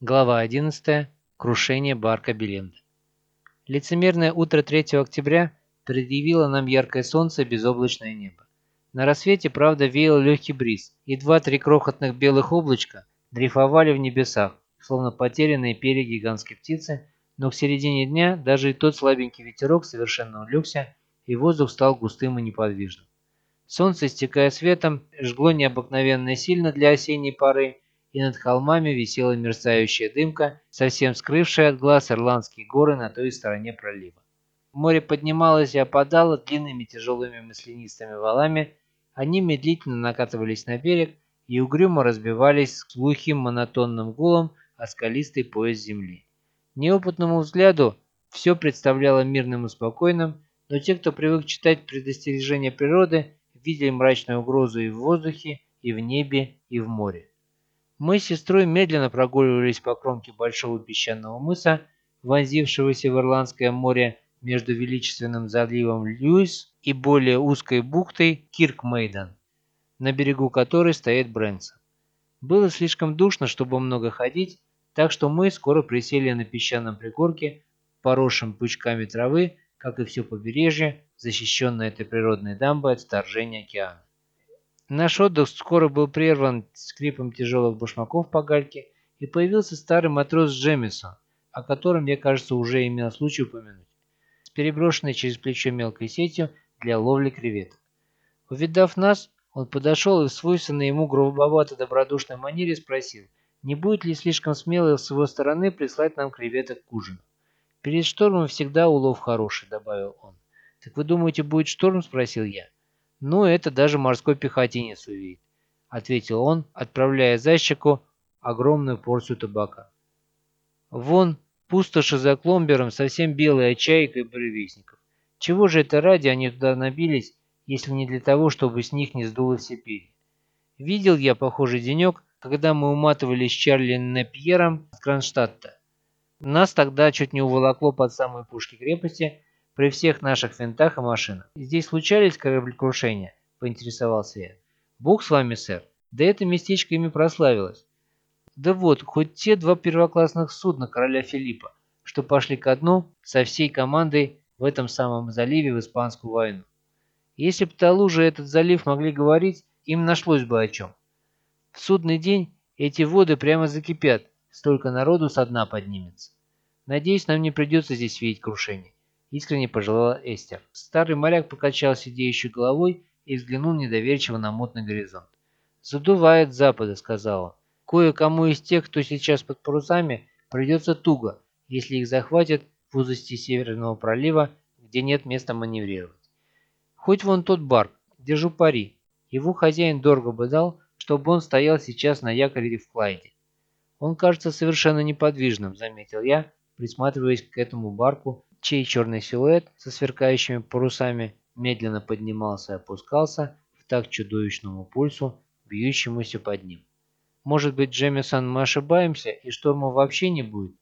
Глава 11. Крушение барка Беленда. Лицемерное утро 3 октября предъявило нам яркое солнце и безоблачное небо. На рассвете, правда, веял легкий бриз, и два-три крохотных белых облачка дрейфовали в небесах, словно потерянные перья гигантской птицы, но к середине дня даже и тот слабенький ветерок совершенно улегся, и воздух стал густым и неподвижным. Солнце, истекая светом, жгло необыкновенно сильно для осенней поры, и над холмами висела мерцающая дымка, совсем скрывшая от глаз ирландские горы на той стороне пролива. Море поднималось и опадало длинными тяжелыми маслянистыми валами, они медлительно накатывались на берег и угрюмо разбивались с глухим монотонным гулом о скалистый пояс земли. Неопытному взгляду все представляло мирным и спокойным, но те, кто привык читать предостережения природы, видели мрачную угрозу и в воздухе, и в небе, и в море. Мы с сестрой медленно прогуливались по кромке большого песчаного мыса, вонзившегося в Ирландское море между величественным заливом Льюис и более узкой бухтой Киркмейден, на берегу которой стоит Брэнсон. Было слишком душно, чтобы много ходить, так что мы скоро присели на песчаном пригорке, поросшем пучками травы, как и все побережье, защищенное этой природной дамбой от вторжения океана. Наш отдых скоро был прерван скрипом тяжелых башмаков по гальке, и появился старый матрос Джемисон, о котором я, кажется, уже имел случай упомянуть, с переброшенной через плечо мелкой сетью для ловли креветок. Увидав нас, он подошел и в свойственной ему грубовато-добродушной манере спросил, не будет ли слишком смело с его стороны прислать нам креветок к ужину. «Перед штормом всегда улов хороший», — добавил он. «Так вы думаете, будет шторм?» — спросил я. «Ну, это даже морской пехотинец увидит», — ответил он, отправляя зайчику огромную порцию табака. «Вон, пустоши за кломбером, совсем белая чайка и буревестников. Чего же это ради они туда набились, если не для того, чтобы с них не сдуло все перья? Видел я похожий денек, когда мы уматывались с Чарли Непьером с Кронштадта. Нас тогда чуть не уволокло под самые пушки крепости, при всех наших винтах и машинах. Здесь случались кораблекрушения?» – поинтересовался я. «Бог с вами, сэр. Да это местечко ими прославилось. Да вот, хоть те два первоклассных судна короля Филиппа, что пошли ко дну со всей командой в этом самом заливе в Испанскую войну. Если б Талужа этот залив могли говорить, им нашлось бы о чем. В судный день эти воды прямо закипят, столько народу со дна поднимется. Надеюсь, нам не придется здесь видеть крушение. — искренне пожелала Эстер. Старый моряк покачал сидеющей головой и взглянул недоверчиво на мутный горизонт. «Задувает запада», — сказал он. «Кое-кому из тех, кто сейчас под парусами, придется туго, если их захватят в узости Северного пролива, где нет места маневрировать. Хоть вон тот барк, держу пари. Его хозяин дорого бы дал, чтобы он стоял сейчас на якоре в Клайде. Он кажется совершенно неподвижным, заметил я, присматриваясь к этому барку, чей черный силуэт со сверкающими парусами медленно поднимался и опускался в так чудовищному пульсу, бьющемуся под ним. «Может быть, Джемисон, мы ошибаемся, и шторма вообще не будет?»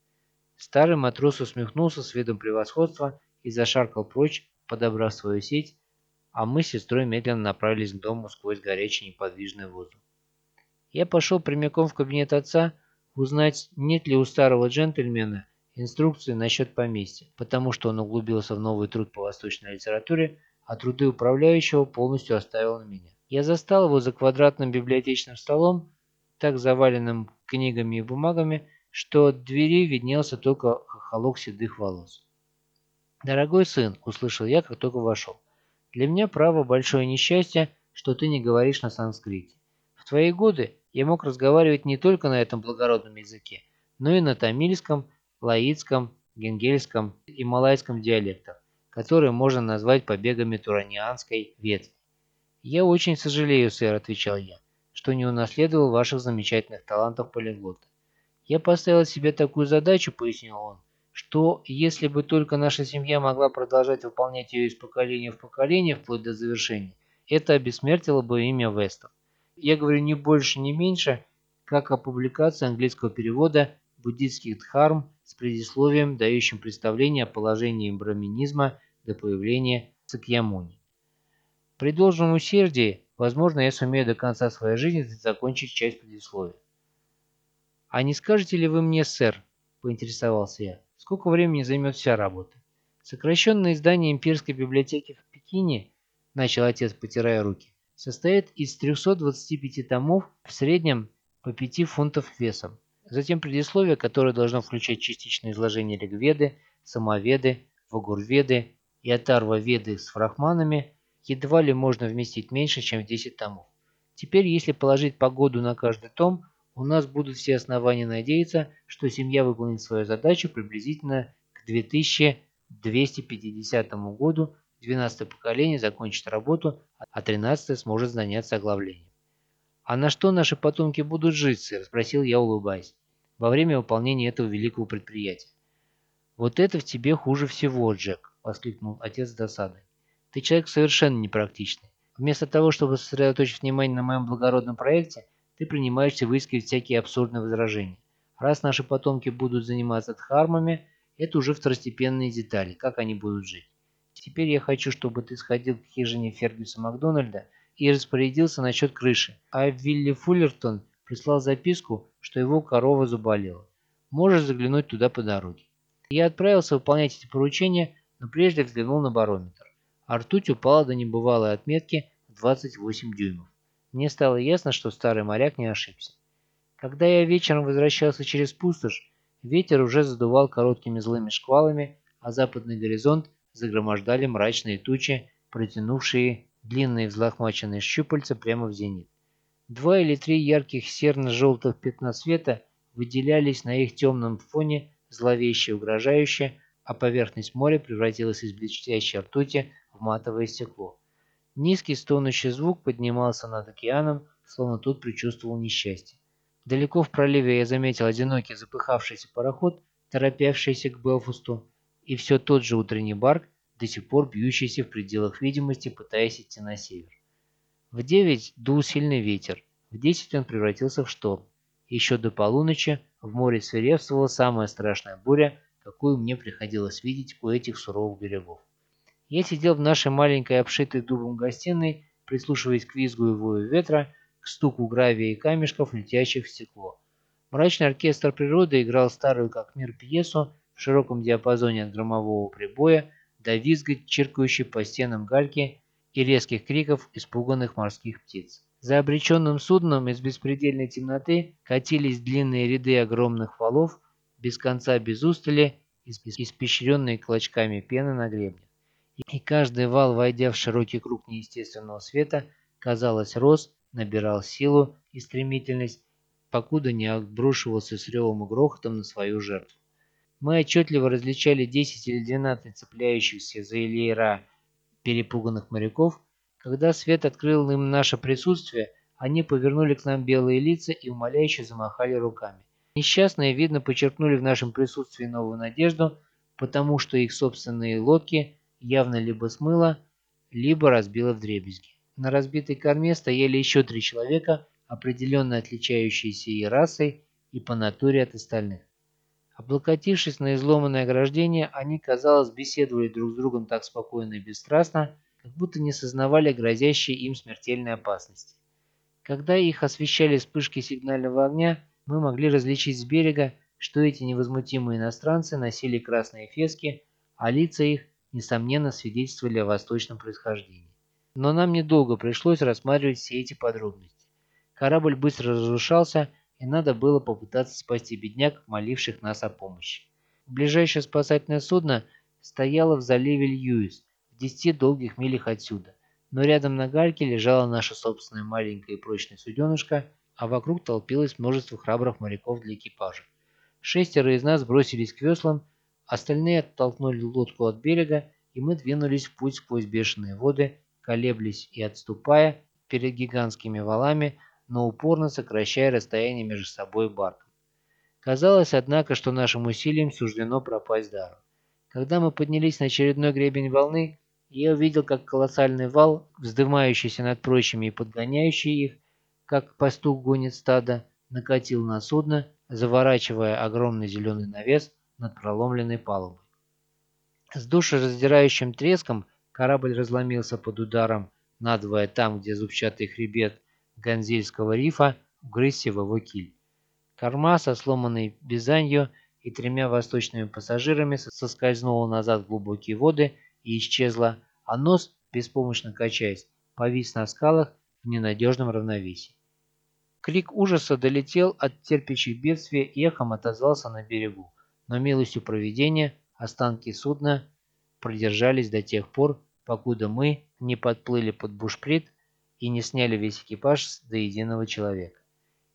Старый матрос усмехнулся с видом превосходства и зашаркал прочь, подобрав свою сеть, а мы с сестрой медленно направились к дому сквозь горячий неподвижный воздух. Я пошел прямиком в кабинет отца, узнать, нет ли у старого джентльмена инструкции насчет поместья, потому что он углубился в новый труд по восточной литературе, а труды управляющего полностью оставил на меня. Я застал его за квадратным библиотечным столом, так заваленным книгами и бумагами, что от двери виднелся только хохолок седых волос. «Дорогой сын», — услышал я, как только вошел, — «для меня право большое несчастье, что ты не говоришь на санскрите. В твои годы я мог разговаривать не только на этом благородном языке, но и на тамильском, лаитском, генгельском и малайском диалектах, которые можно назвать побегами туранианской ветви. «Я очень сожалею, сэр», — отвечал я, — «что не унаследовал ваших замечательных талантов полиглота. Я поставил себе такую задачу», — пояснил он, что если бы только наша семья могла продолжать выполнять ее из поколения в поколение вплоть до завершения, это обессмертило бы имя Вестов. Я говорю не больше, не меньше, как о публикации английского перевода буддийских дхарм с предисловием, дающим представление о положении браминизма до появления Сакьямуни. При должном усердии, возможно, я сумею до конца своей жизни закончить часть предисловия. «А не скажете ли вы мне, сэр, — поинтересовался я, — сколько времени займет вся работа?» Сокращенное издание имперской библиотеки в Пекине, начал отец, потирая руки, состоит из 325 томов в среднем по 5 фунтов весом. Затем предисловие, которое должно включать частичное изложение Ригведы, Самоведы, Вагурведы и Атарва-веды с фрахманами, едва ли можно вместить меньше, чем в 10 томов. Теперь, если положить погоду на каждый том, у нас будут все основания надеяться, что семья выполнит свою задачу приблизительно к 2250 году, 12 поколение закончит работу, а 13 сможет заняться оглавлением. «А на что наши потомки будут жить, сэр?» – спросил я, улыбаясь, во время выполнения этого великого предприятия. «Вот это в тебе хуже всего, Джек», – воскликнул отец с досадой. «Ты человек совершенно непрактичный. Вместо того, чтобы сосредоточить внимание на моем благородном проекте, ты принимаешься выискивать всякие абсурдные возражения. Раз наши потомки будут заниматься дхармами, это уже второстепенные детали, как они будут жить. Теперь я хочу, чтобы ты сходил к хижине Фергюса Макдональда и распорядился насчет крыши. А Вилли Фуллертон прислал записку, что его корова заболела. Можешь заглянуть туда по дороге. Я отправился выполнять эти поручения, но прежде взглянул на барометр. А ртуть упала до небывалой отметки в 28 дюймов. Мне стало ясно, что старый моряк не ошибся. Когда я вечером возвращался через пустошь, ветер уже задувал короткими злыми шквалами, а западный горизонт загромождали мрачные тучи, протянувшие длинные взлохмаченные щупальца прямо в зенит. Два или три ярких серно-желтых пятна света выделялись на их темном фоне зловеще угрожающе, а поверхность моря превратилась из блестящей ртути в матовое стекло. Низкий стонущий звук поднимался над океаном, словно тут предчувствовал несчастье. Далеко в проливе я заметил одинокий запыхавшийся пароход, торопящийся к Белфасту, и все тот же утренний барк, до сих пор бьющийся в пределах видимости, пытаясь идти на север. В девять дул сильный ветер, в десять он превратился в шторм. Еще до полуночи в море свирепствовала самая страшная буря, какую мне приходилось видеть у этих суровых берегов. Я сидел в нашей маленькой обшитой дубом гостиной, прислушиваясь к визгу и вою ветра, к стуку гравия и камешков, летящих в стекло. Мрачный оркестр природы играл старую как мир пьесу в широком диапазоне от громового прибоя до визга, чиркающей по стенам гальки и резких криков испуганных морских птиц. За обреченным судном из беспредельной темноты катились длинные ряды огромных валов, без конца без устали, испещренные клочками пены на гребне и каждый вал, войдя в широкий круг неестественного света, казалось, рос, набирал силу и стремительность, покуда не обрушивался с ревом и грохотом на свою жертву. Мы отчетливо различали 10 или 12 цепляющихся за Ильера перепуганных моряков. Когда свет открыл им наше присутствие, они повернули к нам белые лица и умоляюще замахали руками. Несчастные, видно, почерпнули в нашем присутствии новую надежду, потому что их собственные лодки явно либо смыло, либо разбило вдребезги. На разбитой корме стояли еще три человека, определенно отличающиеся и расой, и по натуре от остальных. Облокотившись на изломанное ограждение, они, казалось, беседовали друг с другом так спокойно и бесстрастно, как будто не сознавали грозящей им смертельной опасности. Когда их освещали вспышки сигнального огня, мы могли различить с берега, что эти невозмутимые иностранцы носили красные фески, а лица их несомненно свидетельствовали о восточном происхождении. Но нам недолго пришлось рассматривать все эти подробности. Корабль быстро разрушался, и надо было попытаться спасти бедняк, моливших нас о помощи. Ближайшее спасательное судно стояло в заливе Льюис, в десяти долгих милях отсюда, но рядом на гальке лежала наша собственная маленькая и прочная суденышка, а вокруг толпилось множество храбрых моряков для экипажа. Шестеро из нас бросились к веслам, Остальные оттолкнули лодку от берега, и мы двинулись в путь сквозь бешеные воды, колеблясь и отступая перед гигантскими валами, но упорно сокращая расстояние между собой и барком. Казалось, однако, что нашим усилиям суждено пропасть даром. Когда мы поднялись на очередной гребень волны, я увидел, как колоссальный вал, вздымающийся над прочими и подгоняющий их, как пастух гонит стадо, накатил на судно, заворачивая огромный зеленый навес над проломленной палубой. С душераздирающим треском корабль разломился под ударом надвое там, где зубчатый хребет Ганзельского рифа угрызся в его киль. Корма со сломанной бизанью и тремя восточными пассажирами соскользнула назад в глубокие воды и исчезла, а нос, беспомощно качаясь, повис на скалах в ненадежном равновесии. Крик ужаса долетел от терпящих бедствия и эхом отозвался на берегу, но милостью проведения останки судна продержались до тех пор, покуда мы не подплыли под бушприт и не сняли весь экипаж до единого человека.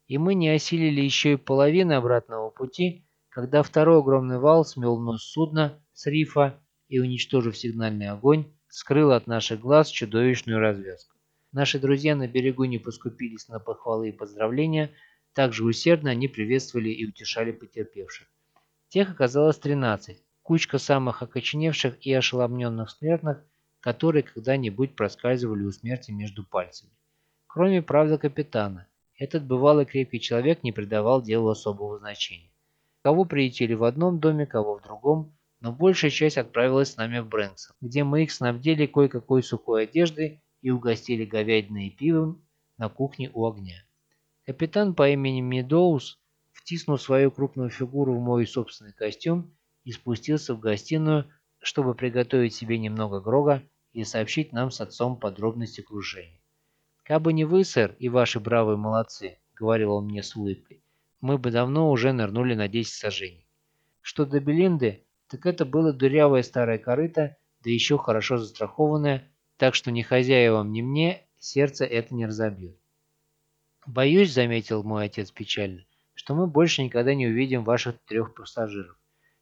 И мы не осилили еще и половины обратного пути, когда второй огромный вал смел нос судна с рифа и, уничтожив сигнальный огонь, скрыл от наших глаз чудовищную развязку. Наши друзья на берегу не поскупились на похвалы и поздравления, также усердно они приветствовали и утешали потерпевших. Тех оказалось 13, кучка самых окоченевших и ошеломленных смертных, которые когда-нибудь проскальзывали у смерти между пальцами. Кроме, правда, капитана. Этот бывалый крепкий человек не придавал делу особого значения. Кого приютили в одном доме, кого в другом, но большая часть отправилась с нами в Брэнксон, где мы их снабдили кое-какой сухой одеждой и угостили говядиной и пивом на кухне у огня. Капитан по имени Медоуз втиснул свою крупную фигуру в мой собственный костюм и спустился в гостиную, чтобы приготовить себе немного грога и сообщить нам с отцом подробности крушения. «Кабы не вы, сэр, и ваши бравые молодцы», — говорил он мне с улыбкой, — «мы бы давно уже нырнули на 10 сажений. Что до Белинды, так это было дырявое старое корыто, да еще хорошо застрахованное, так что ни хозяевам, ни мне сердце это не разобьет. «Боюсь», — заметил мой отец печально, — «что мы больше никогда не увидим ваших трех пассажиров.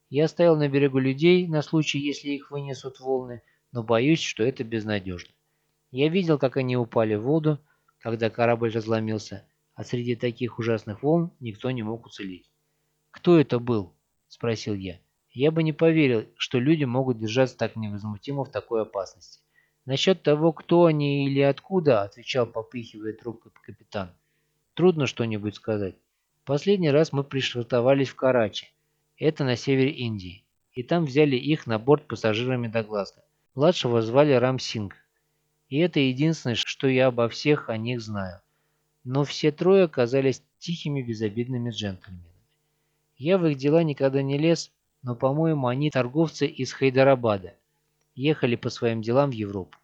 Я оставил на берегу людей на случай, если их вынесут волны, но боюсь, что это безнадежно. Я видел, как они упали в воду, когда корабль разломился, а среди таких ужасных волн никто не мог уцелеть. «Кто это был?» – спросил я. Я бы не поверил, что люди могут держаться так невозмутимо в такой опасности. Насчет того, кто они или откуда, отвечал, попыхивая трубкой капитан. Трудно что-нибудь сказать. Последний раз мы пришвартовались в Карачи. Это на севере Индии. И там взяли их на борт пассажирами до Глазго. Младшего звали Рам Синг. И это единственное, что я обо всех о них знаю. Но все трое оказались тихими, безобидными джентльменами. Я в их дела никогда не лез, но, по-моему, они торговцы из Хайдарабада. Ехали по своим делам в Европу.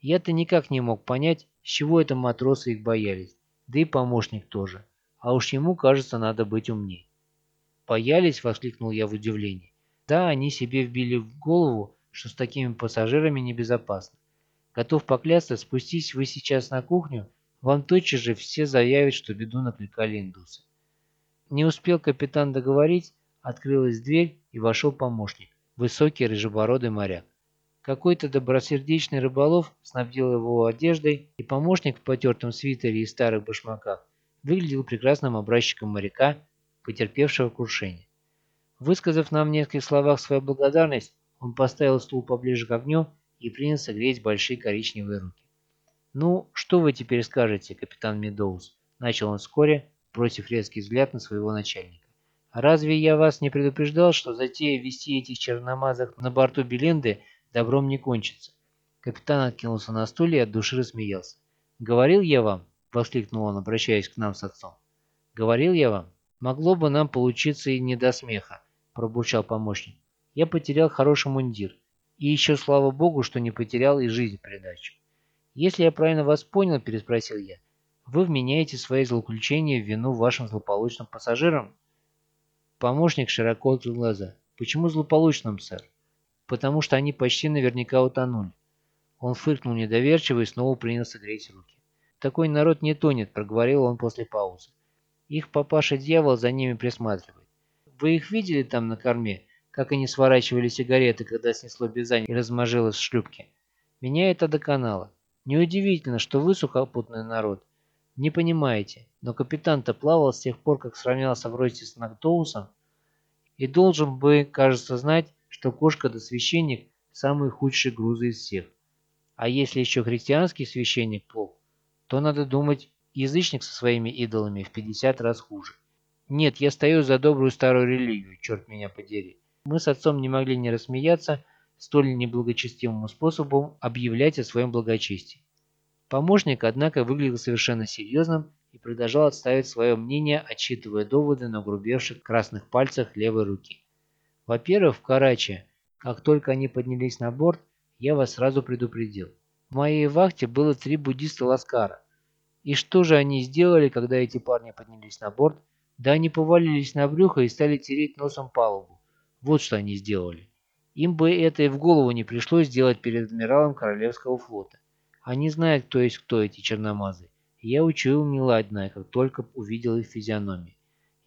Я-то никак не мог понять, с чего это матросы их боялись, да и помощник тоже. А уж ему, кажется, надо быть умней. «Боялись?» – воскликнул я в удивлении. «Да, они себе вбили в голову, что с такими пассажирами небезопасно. Готов поклясться, спустись вы сейчас на кухню, вам тотчас же все заявят, что беду накликали индусы». Не успел капитан договорить, открылась дверь и вошел помощник, высокий рыжебородый моряк. Какой-то добросердечный рыболов снабдил его одеждой, и помощник в потертом свитере и старых башмаках выглядел прекрасным образчиком моряка, потерпевшего крушение. Высказав нам в нескольких словах свою благодарность, он поставил стул поближе к огню и принялся греть большие коричневые руки. «Ну, что вы теперь скажете, капитан Медоуз?» – начал он вскоре, бросив резкий взгляд на своего начальника. «Разве я вас не предупреждал, что затея вести этих черномазок на борту Беленды добром не кончится?» Капитан откинулся на стуле и от души рассмеялся. «Говорил я вам?» – воскликнул он, обращаясь к нам с отцом. «Говорил я вам?» «Могло бы нам получиться и не до смеха», – пробурчал помощник. «Я потерял хороший мундир. И еще слава богу, что не потерял и жизнь придачу». «Если я правильно вас понял», – переспросил я, – «вы вменяете свои злоключения в вину вашим злополучным пассажирам?» Помощник широко открыл глаза. «Почему злополучным, сэр?» «Потому что они почти наверняка утонули». Он фыркнул недоверчиво и снова принялся греть руки. «Такой народ не тонет», – проговорил он после паузы. Их папаша-дьявол за ними присматривает. Вы их видели там на корме, как они сворачивали сигареты, когда снесло Бизань и размажилось в шлюпке? Меня это доконало. Неудивительно, что вы, сухопутный народ, не понимаете, но капитан-то плавал с тех пор, как сравнялся в росте с Нактоусом, и должен бы, кажется, знать, что кошка да священник – самые худшие грузы из всех. А если еще христианский священник плох, то, надо думать, Язычник со своими идолами в 50 раз хуже. Нет, я стою за добрую старую религию, черт меня подери. Мы с отцом не могли не рассмеяться столь неблагочестивому способом объявлять о своем благочестии. Помощник, однако, выглядел совершенно серьезным и продолжал отставить свое мнение, отчитывая доводы на грубевших красных пальцах левой руки. Во-первых, в Карачи, как только они поднялись на борт, я вас сразу предупредил. В моей вахте было три буддиста Ласкара. И что же они сделали, когда эти парни поднялись на борт? Да они повалились на брюхо и стали тереть носом палубу. Вот что они сделали. Им бы это и в голову не пришлось сделать перед адмиралом Королевского флота. Они знают, кто есть кто эти черномазы. Я учуял неладное, как только увидел их физиономии.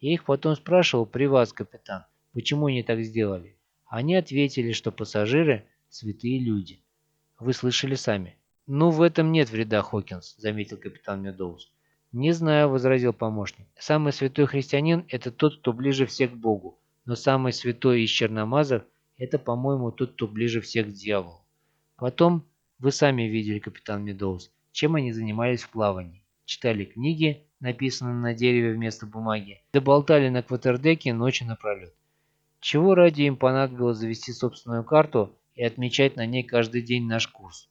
Я их потом спрашивал при вас, капитан, почему они так сделали. Они ответили, что пассажиры – святые люди. Вы слышали сами. «Ну, в этом нет вреда, Хокинс», – заметил капитан Медоуз. «Не знаю», – возразил помощник. «Самый святой христианин – это тот, кто ближе всех к Богу, но самый святой из черномазов – это, по-моему, тот, кто ближе всех к дьяволу. Потом, вы сами видели, капитан Медоуз, чем они занимались в плавании читали книги, написанные на дереве вместо бумаги, доболтали на кватердеке ночи напролет. Чего ради им понадобилось завести собственную карту и отмечать на ней каждый день наш курс?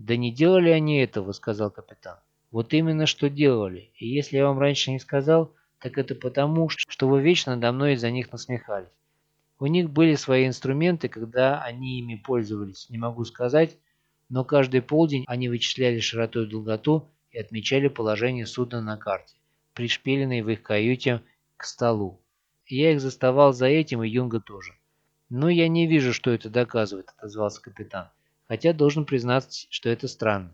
«Да не делали они этого», — сказал капитан. «Вот именно что делали, и если я вам раньше не сказал, так это потому, что вы вечно надо мной из-за них насмехались. У них были свои инструменты, когда они ими пользовались, не могу сказать, но каждый полдень они вычисляли широту и долготу и отмечали положение судна на карте, пришпиленной в их каюте к столу. Я их заставал за этим, и Юнга тоже. «Но я не вижу, что это доказывает», — отозвался капитан. «Хотя должен признаться, что это странно».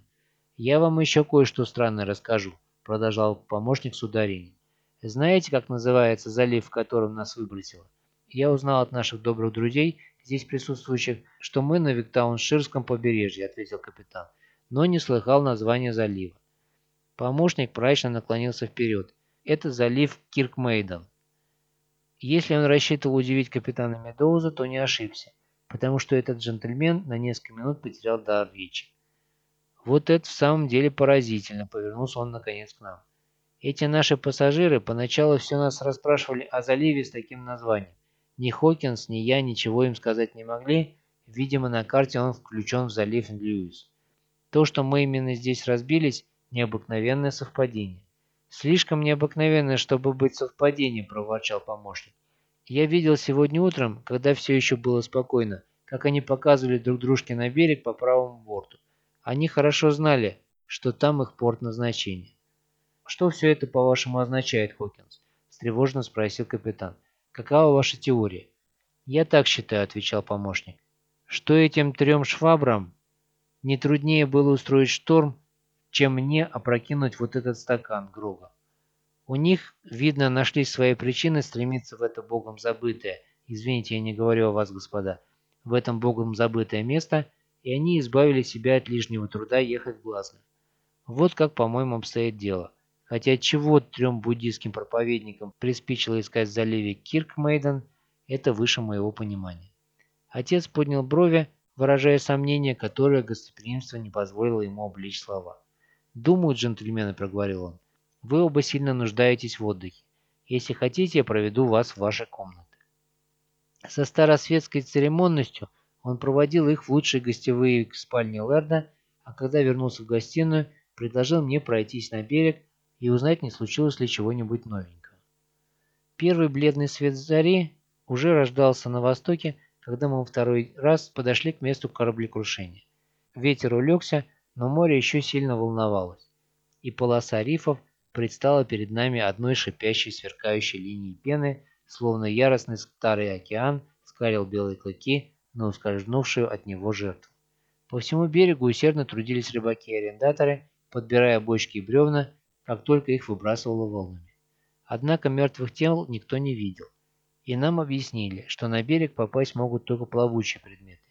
«Я вам еще кое-что странное расскажу», — продолжал помощник с ударением. «Знаете, как называется залив, в котором нас выбросило? Я узнал от наших добрых друзей, здесь присутствующих, что мы на Виктаунширском побережье», — ответил капитан, но не слыхал названия залива. Помощник мрачно наклонился вперед. Это залив Киркмейден. Если он рассчитывал удивить капитана Медоуза, то не ошибся, потому что этот джентльмен на несколько минут потерял дар речи. Вот это в самом деле поразительно, повернулся он наконец к нам. Эти наши пассажиры поначалу все нас расспрашивали о заливе с таким названием. Ни Хокинс, ни я ничего им сказать не могли, видимо на карте он включен в залив Льюис. То, что мы именно здесь разбились, Необыкновенное совпадение. Слишком необыкновенное, чтобы быть совпадением, проворчал помощник. Я видел сегодня утром, когда все еще было спокойно, как они показывали друг дружке на берег по правому борту. Они хорошо знали, что там их порт назначения. «Что все это, по-вашему, означает, Хокинс?» – встревоженно спросил капитан. «Какова ваша теория?» «Я так считаю», – отвечал помощник, – «что этим трем швабрам не труднее было устроить шторм, чем мне опрокинуть вот этот стакан Грога. У них, видно, нашлись свои причины стремиться в это богом забытое, извините, я не говорю о вас, господа, в этом богом забытое место, и они избавили себя от лишнего труда ехать в Глазго. Вот как, по-моему, обстоит дело. Хотя чего трем буддийским проповедникам приспичило искать в заливе Киркмейден, это выше моего понимания. Отец поднял брови, выражая сомнение, которое гостеприимство не позволило ему обличь слова. «Думаю, джентльмены», — проговорил он, — «вы оба сильно нуждаетесь в отдыхе. Если хотите, я проведу вас в ваши комнаты». Со старосветской церемонностью он проводил их в лучшие гостевые спальни Лерда, а когда вернулся в гостиную, предложил мне пройтись на берег и узнать, не случилось ли чего-нибудь новенького. Первый бледный свет зари уже рождался на востоке, когда мы второй раз подошли к месту кораблекрушения. Ветер улегся, но море еще сильно волновалось, и полоса рифов предстала перед нами одной шипящей сверкающей линией пены, словно яростный старый океан скалил белые клыки на ускользнувшую от него жертву. По всему берегу усердно трудились рыбаки и арендаторы, подбирая бочки и бревна, как только их выбрасывало волнами. Однако мертвых тел никто не видел, и нам объяснили, что на берег попасть могут только плавучие предметы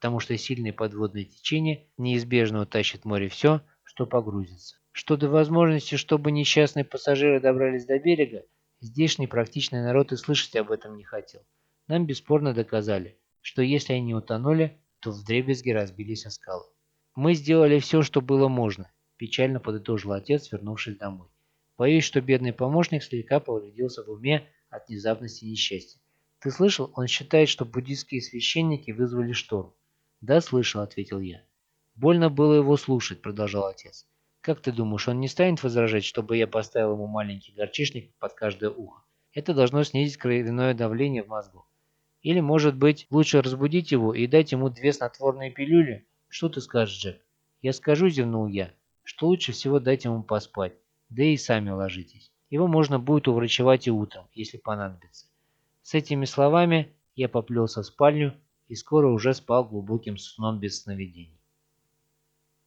потому что сильное подводное течение неизбежно утащит в море все, что погрузится. Что до возможности, чтобы несчастные пассажиры добрались до берега, здешний практичный народ и слышать об этом не хотел. Нам бесспорно доказали, что если они утонули, то вдребезги разбились о скалы. Мы сделали все, что было можно, печально подытожил отец, вернувшись домой. Боюсь, что бедный помощник слегка повредился в уме от внезапности несчастья. Ты слышал, он считает, что буддийские священники вызвали шторм. «Да, слышал», — ответил я. «Больно было его слушать», — продолжал отец. Как ты думаешь, он не станет возражать, чтобы я поставил ему маленький горчишник под каждое ухо? Это должно снизить кровяное давление в мозгу. Или, может быть, лучше разбудить его и дать ему две снотворные пилюли? Что ты скажешь, Джек? Я скажу, зевнул я, что лучше всего дать ему поспать, да и сами ложитесь. Его можно будет уврачевать и утром, если понадобится. С этими словами я поплелся в спальню и скоро уже спал глубоким сном без сновидений.